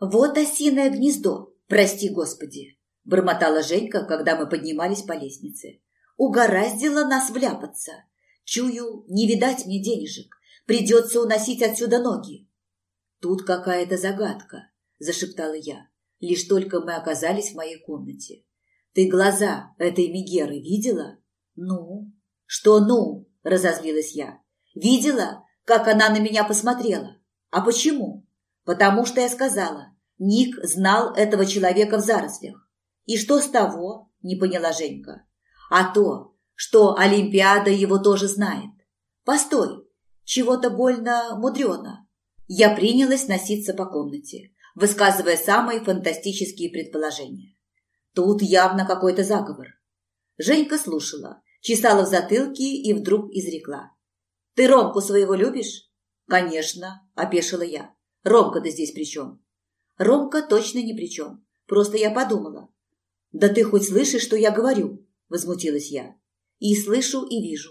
Вот осиное гнездо, прости господи, бормотала Женька, когда мы поднимались по лестнице. Угораздило нас вляпаться. Чую, не видать мне денежек. Придется уносить отсюда ноги. Тут какая-то загадка, зашептала я, лишь только мы оказались в моей комнате. Ты глаза этой Мегеры видела? Ну? Что ну? Разозлилась я. Видела, как она на меня посмотрела? А почему? Потому что я сказала, Ник знал этого человека в зарослях. И что с того? Не поняла Женька. А то, что Олимпиада его тоже знает. Постой, чего-то больно мудрено. Я принялась носиться по комнате, высказывая самые фантастические предположения. Тут явно какой-то заговор. Женька слушала, чесала в затылке и вдруг изрекла. «Ты Ромку своего любишь?» «Конечно», – опешила я. «Ромка-то здесь при чем?» «Ромка точно ни при чем. Просто я подумала». «Да ты хоть слышишь, что я говорю?» – возмутилась я. «И слышу, и вижу.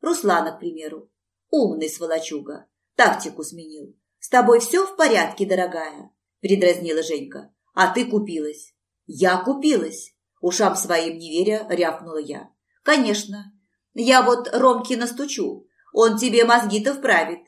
Руслана, к примеру. Умный сволочуга. Тактику сменил. С тобой все в порядке, дорогая?» – передразнила Женька. «А ты купилась. «Я купилась!» – ушам своим не веря, рявкнула я. «Конечно. Я вот Ромке настучу. Он тебе мозги-то вправит».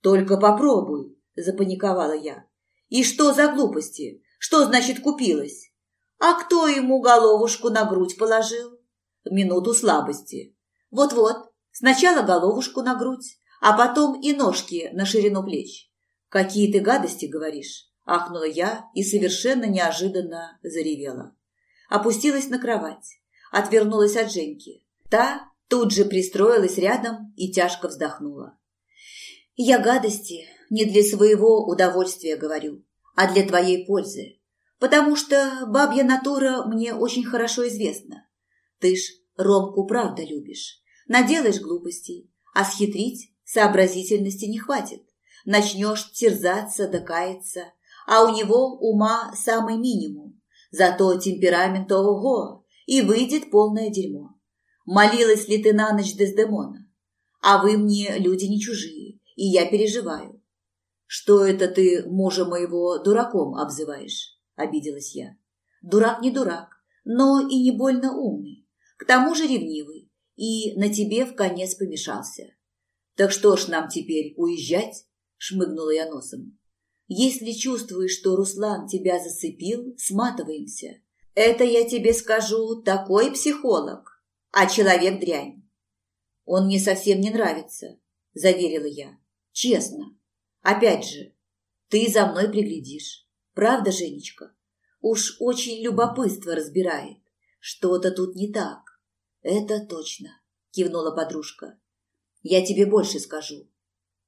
«Только попробуй!» – запаниковала я. «И что за глупости? Что значит купилась?» «А кто ему головушку на грудь положил?» «Минуту слабости». «Вот-вот, сначала головушку на грудь, а потом и ножки на ширину плеч». «Какие ты гадости говоришь?» ахнула я и совершенно неожиданно заревела. Опустилась на кровать, отвернулась от Женьки. Та тут же пристроилась рядом и тяжко вздохнула. «Я гадости не для своего удовольствия говорю, а для твоей пользы, потому что бабья натура мне очень хорошо известна. Ты ж Ромку правда любишь, наделаешь глупостей, а схитрить сообразительности не хватит. Начнешь терзаться, докаяться, а у него ума самый минимум. Зато темперамент ого, и выйдет полное дерьмо. Молилась ли ты на ночь Дездемона? А вы мне люди не чужие, и я переживаю. Что это ты мужа моего дураком обзываешь? Обиделась я. Дурак не дурак, но и не больно умный. К тому же ревнивый, и на тебе в конец помешался. Так что ж нам теперь уезжать? Шмыгнула я носом. Если чувствуешь, что Руслан тебя зацепил, сматываемся. Это я тебе скажу, такой психолог, а человек дрянь. Он мне совсем не нравится, заверила я. Честно. Опять же, ты за мной приглядишь. Правда, Женечка? Уж очень любопытство разбирает. Что-то тут не так. Это точно, кивнула подружка. Я тебе больше скажу.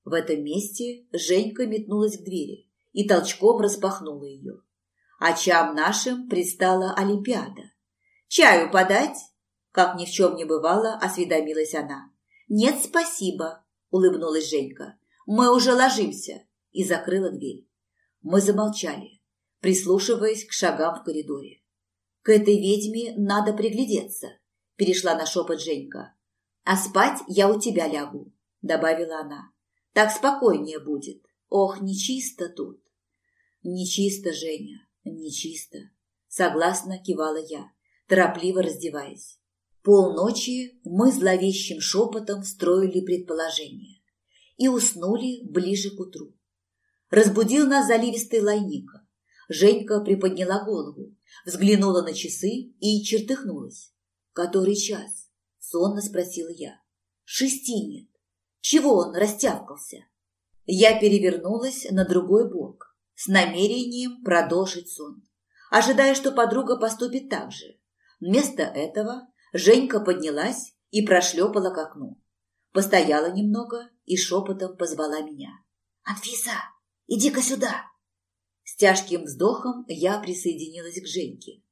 В этом месте Женька метнулась к двери и толчком распахнула ее. Очам нашим предстала Олимпиада. «Чаю подать?» Как ни в чем не бывало, осведомилась она. «Нет, спасибо», – улыбнулась Женька. «Мы уже ложимся», – и закрыла дверь. Мы замолчали, прислушиваясь к шагам в коридоре. «К этой ведьме надо приглядеться», – перешла на шепот Женька. «А спать я у тебя лягу», – добавила она. «Так спокойнее будет. Ох, нечисто тут». «Нечисто, Женя, нечисто», — согласно кивала я, торопливо раздеваясь. Полночи мы зловещим шепотом строили предположения и уснули ближе к утру. Разбудил нас заливистый лайника. Женька приподняла голову, взглянула на часы и чертыхнулась. «Который час?» — сонно спросила я. «Шести нет. Чего он растявкался?» Я перевернулась на другой бок с намерением продолжить сон, ожидая, что подруга поступит так же. Вместо этого Женька поднялась и прошлепала к окну. Постояла немного и шепотом позвала меня. «Анфиса, иди-ка сюда!» С тяжким вздохом я присоединилась к Женьке.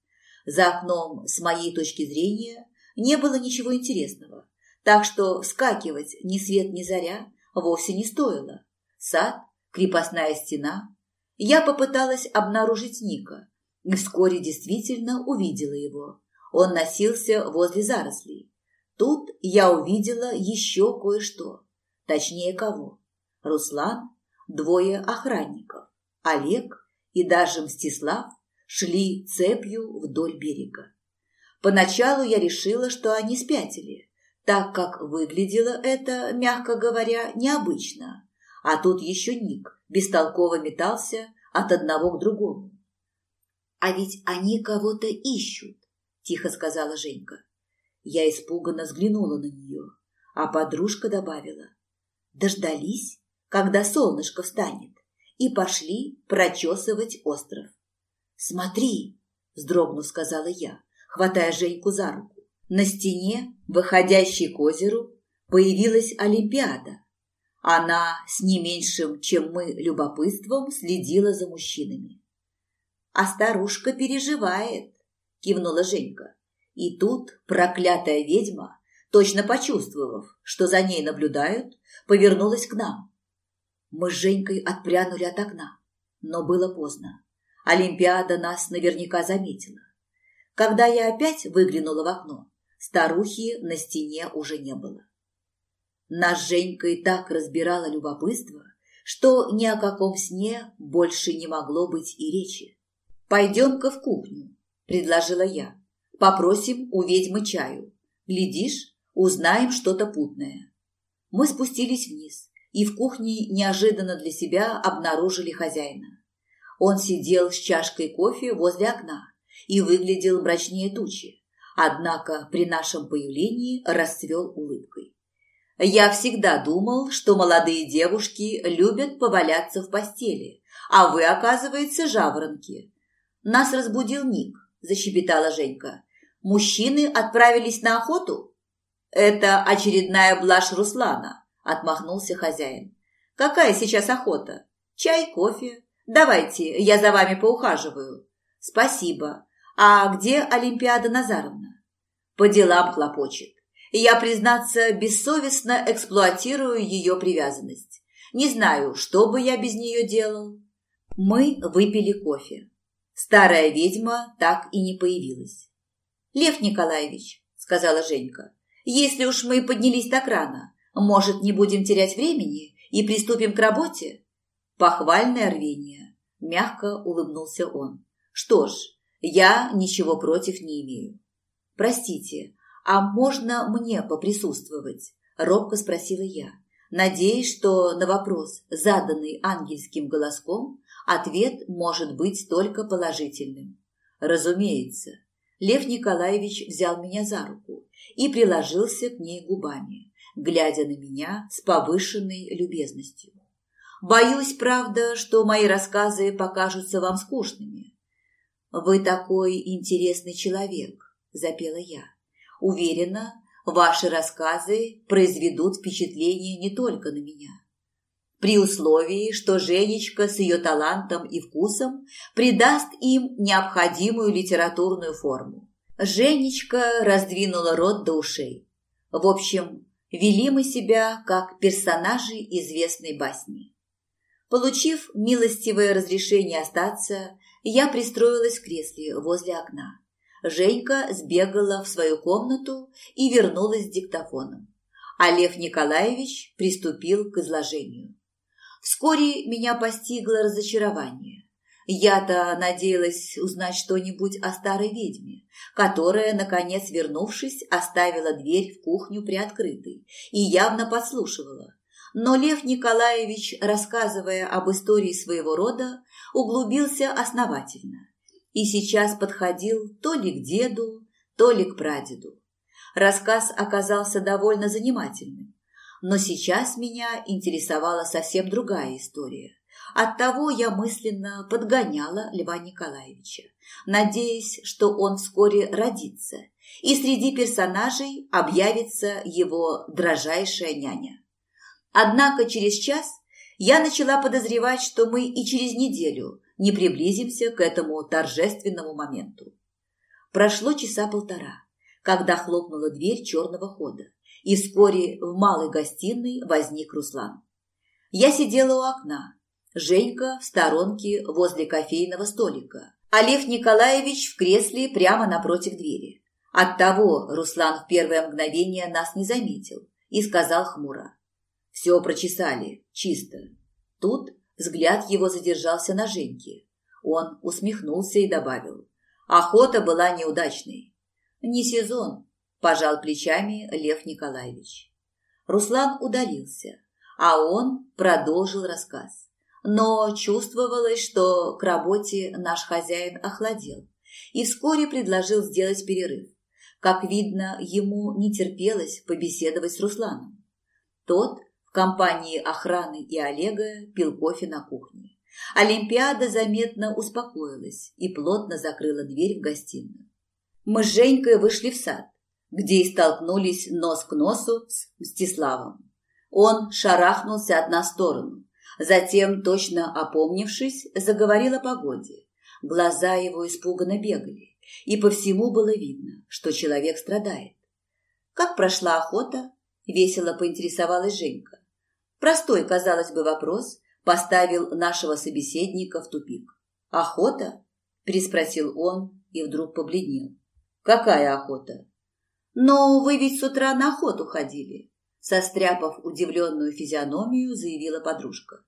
За окном, с моей точки зрения, не было ничего интересного, так что вскакивать ни свет ни заря вовсе не стоило. Сад, крепостная стена, я попыталась обнаружить Ника и вскоре действительно увидела его. Он носился возле зарослей. Тут я увидела еще кое-что. Точнее, кого? Руслан, двое охранников, Олег и даже Мстислав шли цепью вдоль берега. Поначалу я решила, что они спятили, так как выглядело это, мягко говоря, необычно. А тут еще Ник бестолково метался от одного к другому. «А ведь они кого-то ищут», – тихо сказала Женька. Я испуганно взглянула на нее, а подружка добавила. Дождались, когда солнышко встанет, и пошли прочесывать остров. «Смотри!» – вздрогнув, сказала я, хватая Женьку за руку. На стене, выходящей к озеру, появилась Олимпиада. Она с не меньшим, чем мы, любопытством следила за мужчинами. «А старушка переживает», – кивнула Женька. И тут проклятая ведьма, точно почувствовав, что за ней наблюдают, повернулась к нам. Мы с Женькой отпрянули от окна, но было поздно. Олимпиада нас наверняка заметила. Когда я опять выглянула в окно, старухи на стене уже не было. Нас Женька и так разбирала любопытство, что ни о каком сне больше не могло быть и речи. «Пойдем-ка в кухню», – предложила я. «Попросим у ведьмы чаю. Глядишь, узнаем что-то путное». Мы спустились вниз и в кухне неожиданно для себя обнаружили хозяина. Он сидел с чашкой кофе возле окна и выглядел мрачнее тучи, однако при нашем появлении расцвел улыбкой. Я всегда думал, что молодые девушки любят поваляться в постели, а вы, оказывается, жаворонки. Нас разбудил Ник, защебетала Женька. Мужчины отправились на охоту? Это очередная блажь Руслана, отмахнулся хозяин. Какая сейчас охота? Чай, кофе, Давайте, я за вами поухаживаю. Спасибо. А где Олимпиада Назаровна? По делам хлопочет. Я, признаться, бессовестно эксплуатирую ее привязанность. Не знаю, что бы я без нее делал. Мы выпили кофе. Старая ведьма так и не появилась. «Лев Николаевич», — сказала Женька, — «если уж мы поднялись так рано, может, не будем терять времени и приступим к работе?» Похвальное рвение. Мягко улыбнулся он. Что ж, я ничего против не имею. Простите, а можно мне поприсутствовать? Робко спросила я, надеясь, что на вопрос, заданный ангельским голоском, ответ может быть только положительным. Разумеется. Лев Николаевич взял меня за руку и приложился к ней губами, глядя на меня с повышенной любезностью. Боюсь, правда, что мои рассказы покажутся вам скучными. Вы такой интересный человек, запела я. Уверена, ваши рассказы произведут впечатление не только на меня. При условии, что Женечка с ее талантом и вкусом придаст им необходимую литературную форму. Женечка раздвинула рот до ушей. В общем, вели мы себя как персонажи известной басни. Получив милостивое разрешение остаться, я пристроилась в кресле возле окна. Женька сбегала в свою комнату и вернулась с диктофоном. А Лев Николаевич приступил к изложению. Вскоре меня постигло разочарование. Я-то надеялась узнать что-нибудь о старой ведьме, которая, наконец вернувшись, оставила дверь в кухню приоткрытой и явно подслушивала. Но Лев Николаевич, рассказывая об истории своего рода, углубился основательно и сейчас подходил то ли к деду, то ли к прадеду. Рассказ оказался довольно занимательным, но сейчас меня интересовала совсем другая история. Оттого я мысленно подгоняла Льва Николаевича, надеясь, что он вскоре родится, и среди персонажей объявится его дрожайшая няня. Однако через час я начала подозревать, что мы и через неделю не приблизимся к этому торжественному моменту. Прошло часа полтора, когда хлопнула дверь черного хода, и вскоре в малой гостиной возник Руслан. Я сидела у окна, Женька в сторонке возле кофейного столика, а Лев Николаевич в кресле прямо напротив двери. Оттого Руслан в первое мгновение нас не заметил и сказал хмуро. Все прочесали, чисто. Тут взгляд его задержался на Женьке. Он усмехнулся и добавил. Охота была неудачной. Не сезон, пожал плечами Лев Николаевич. Руслан удалился, а он продолжил рассказ. Но чувствовалось, что к работе наш хозяин охладел и вскоре предложил сделать перерыв. Как видно, ему не терпелось побеседовать с Русланом. Тот в компании охраны и Олега пил кофе на кухне. Олимпиада заметно успокоилась и плотно закрыла дверь в гостиную. Мы с Женькой вышли в сад, где и столкнулись нос к носу с Мстиславом. Он шарахнулся от на сторону, затем, точно опомнившись, заговорил о погоде. Глаза его испуганно бегали, и по всему было видно, что человек страдает. «Как прошла охота?» – весело поинтересовалась Женька. Простой, казалось бы, вопрос поставил нашего собеседника в тупик. «Охота?» – переспросил он и вдруг побледнел. «Какая охота?» «Но вы ведь с утра на охоту ходили», – состряпав удивленную физиономию, заявила подружка.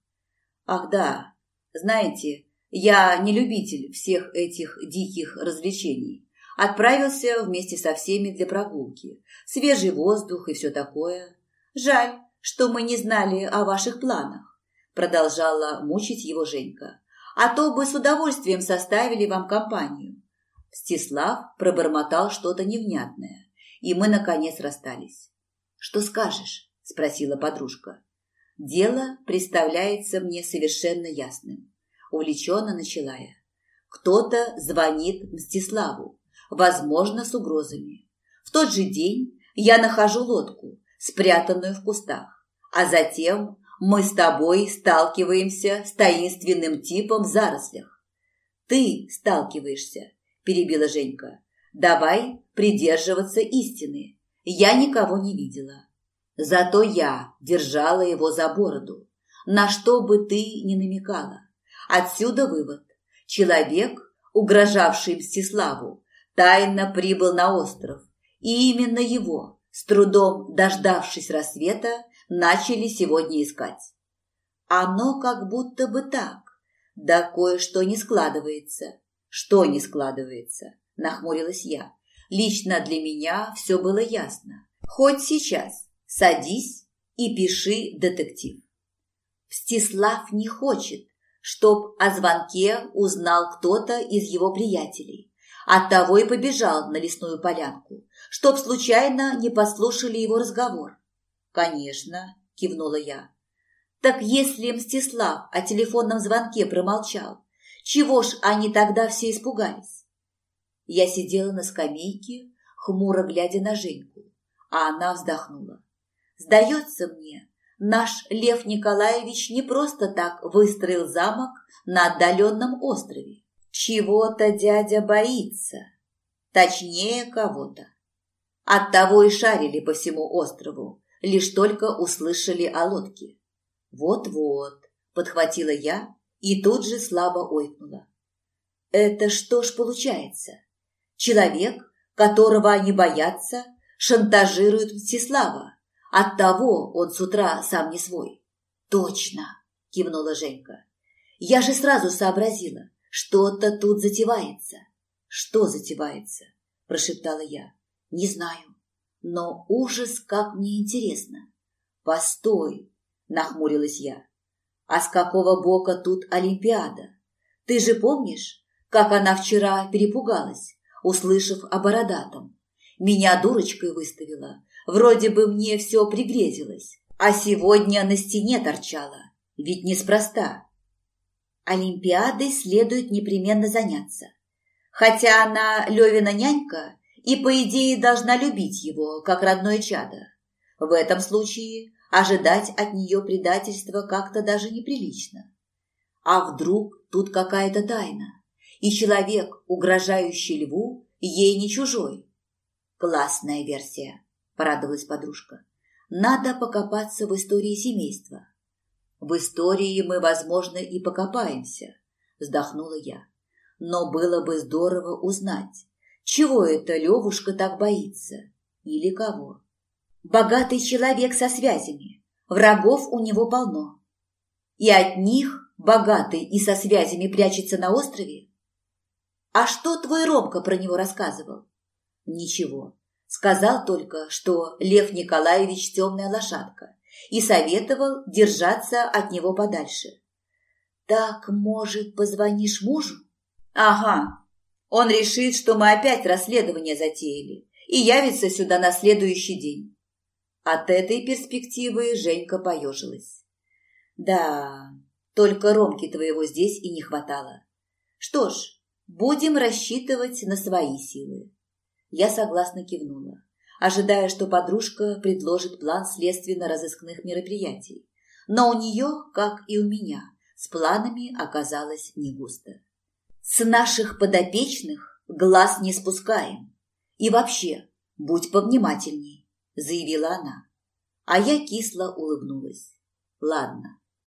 «Ах да, знаете, я не любитель всех этих диких развлечений. Отправился вместе со всеми для прогулки. Свежий воздух и все такое. Жаль, что мы не знали о ваших планах, продолжала мучить его Женька. А то бы с удовольствием составили вам компанию. Стислав пробормотал что-то невнятное, и мы, наконец, расстались. «Что скажешь?» – спросила подружка. «Дело представляется мне совершенно ясным увлеченно начала я. Кто-то звонит Мстиславу, возможно, с угрозами. В тот же день я нахожу лодку, спрятанную в кустах, а затем мы с тобой сталкиваемся с таинственным типом в зарослях. Ты сталкиваешься, перебила Женька. Давай придерживаться истины. Я никого не видела. Зато я держала его за бороду, на что бы ты ни намекала. Отсюда вывод. Человек, угрожавший Мстиславу, тайно прибыл на остров, и именно его, с трудом дождавшись рассвета, начали сегодня искать. Оно как будто бы так, да кое-что не складывается. Что не складывается? Нахмурилась я. Лично для меня все было ясно. Хоть сейчас садись и пиши детектив. Мстислав не хочет, чтоб о звонке узнал кто-то из его приятелей. Оттого и побежал на лесную полянку, чтоб случайно не послушали его разговор. «Конечно», – кивнула я. «Так если Мстислав о телефонном звонке промолчал, чего ж они тогда все испугались?» Я сидела на скамейке, хмуро глядя на Женьку, а она вздохнула. «Сдается мне, Наш Лев Николаевич не просто так выстроил замок на отдаленном острове. Чего-то дядя боится. Точнее, кого-то. Оттого и шарили по всему острову, лишь только услышали о лодке. «Вот-вот», — подхватила я и тут же слабо ойкнула. «Это что ж получается? Человек, которого они боятся, шантажирует Мстислава, Оттого он с утра сам не свой. Точно, кивнула Женька. Я же сразу сообразила, что-то тут затевается. Что затевается? Прошептала я. Не знаю, но ужас, как мне интересно. Постой, нахмурилась я. А с какого бока тут Олимпиада? Ты же помнишь, как она вчера перепугалась, услышав о бородатом? Меня дурочкой выставила, Вроде бы мне все пригрезилось, а сегодня на стене торчала. Ведь неспроста. Олимпиадой следует непременно заняться. Хотя она Левина нянька и, по идее, должна любить его, как родное чадо. В этом случае ожидать от нее предательства как-то даже неприлично. А вдруг тут какая-то тайна, и человек, угрожающий льву, ей не чужой? Классная версия. – порадовалась подружка. «Надо покопаться в истории семейства». «В истории мы, возможно, и покопаемся», – вздохнула я. «Но было бы здорово узнать, чего это Левушка так боится или кого». «Богатый человек со связями, врагов у него полно. И от них богатый и со связями прячется на острове? А что твой Ромка про него рассказывал? Ничего. Сказал только, что Лев Николаевич темная лошадка и советовал держаться от него подальше. Так, может, позвонишь мужу? Ага. Он решит, что мы опять расследование затеяли и явится сюда на следующий день. От этой перспективы Женька поежилась. Да, только Ромки твоего здесь и не хватало. Что ж, будем рассчитывать на свои силы. Я согласно кивнула, ожидая, что подружка предложит план следственно-розыскных мероприятий. Но у нее, как и у меня, с планами оказалось не густо. С наших подопечных глаз не спускаем. И вообще, будь повнимательней, заявила она. А я кисло улыбнулась. Ладно,